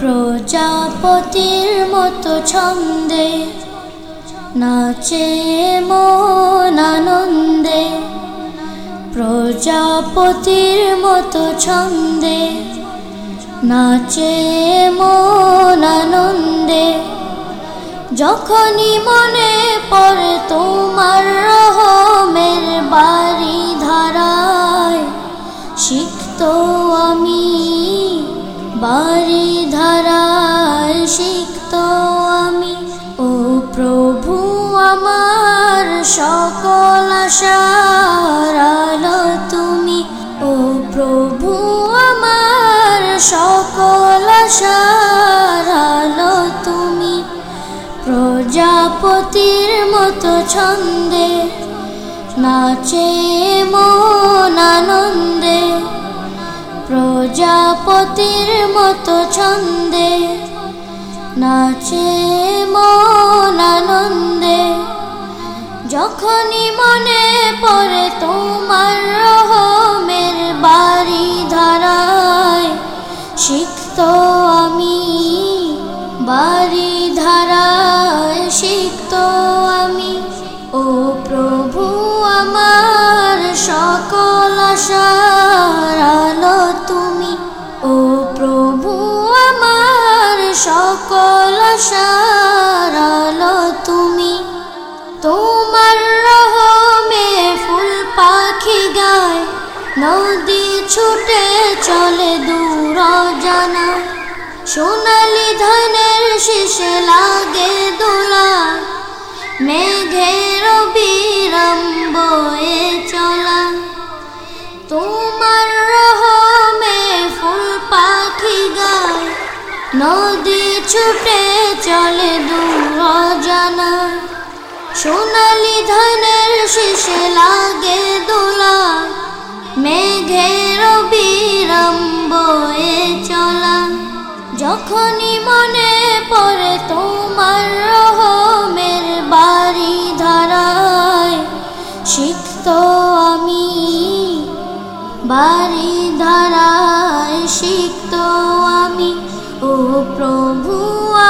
প্রজাপতির মতো ছন্দে নাচে মন আনন্দে। প্রজাপতির মতো ছন্দে নাচে মন আনন্দে। যখনই মনে পড়ে তোমার আশার তুমি, ও প্রভু আমার সকল আশার তুমি। প্রজাপতির মতো ছন্দে নাচে মন আনন্দে, প্রজাপতির মতো ছন্দে নাচে মন আনন্দে। যখনই মনে পড়ে তোমার রহমের বাড়ি ধারায়, শিখত আমি বাড়ি ধারায়, শিখত আমি। ও প্রভু, আমার সকল আশার আলো তুমি। ও প্রভু, আমার সকল আশার নদী ছুটে চলে দূর জানা সোনালি ধানের শীষে লাগে দোলা। মেঘের বিরাম বয়ে চলা। তোমার রহমে ফুল পাখি গায়। নদী ছুটে চলে দূর জানা সোনালি ধানের শীষে লাগে বয়ে চলা, যখনই মনে পড়ে তোমার রহমের বাড়ি ধারায়, শিখত আমি বাড়ি ধারায়, শিখত আমি, ও প্রভু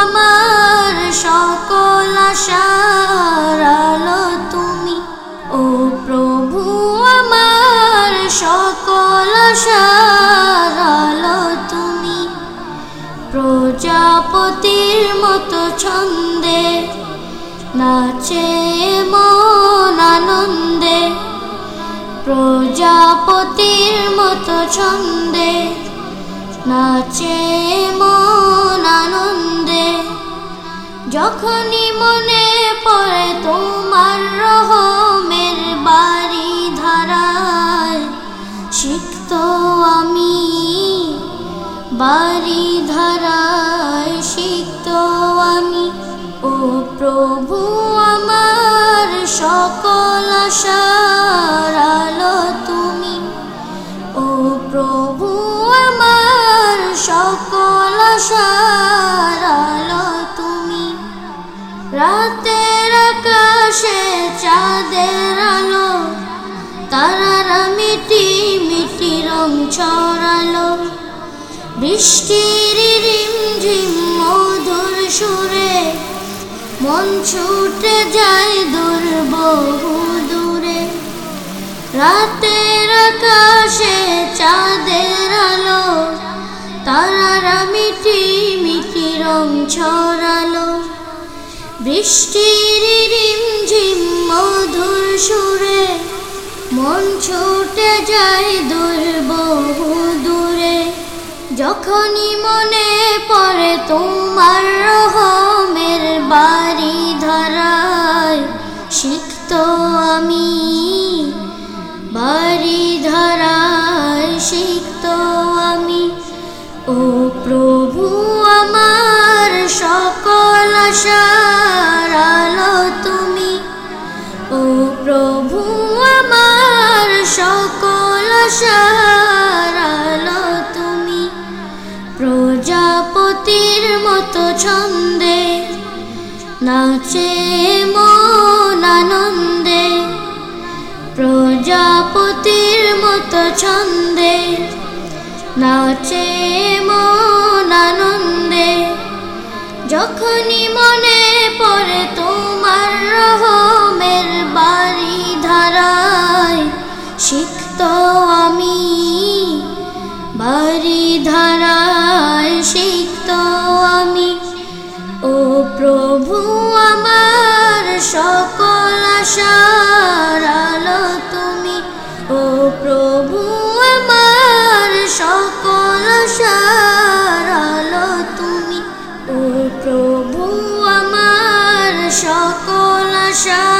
আমার সকল আশার তুমি, ও প্রভু আমার সকল তুমি প্রজাপতির মতো ছন্দে নাচে মন আনন্দে। প্রজাপতির মতো ছন্দে নাচে মন আনন্দে। যখনই মনে আলো তুমি। রাতের আকাশে চাঁদের আলো, তারারা মিটি মিটি রং ছড়ালো। বৃষ্টির রিমঝিম মধুর সুরে, মন ছুটে যায় দূর বহু দূরে। রাতের রং ছড়ালো। বৃষ্টির রিমঝিম মধুর সুরে, মন ছুটে যায় দূর বহু দূরে। যখনই মনে পড়ে তোমার রহমের বাড়ি ধারায় শিখত আমি বাড়ি ধারায় প্রভু আমার সকল আলো তুমি। প্রজাপতির মতো ছন্দে নাচে মন আনন্দে। প্রজাপতির মতো ছন্দে নাচে মন আনন্দে। যখনই মনে বাড়ি ধারায় আমি। ও প্রভু আমার সকল আশার তুমি। ও প্রভু আমার সকল আশার তুমি। ও প্রভু আমার সকল আশা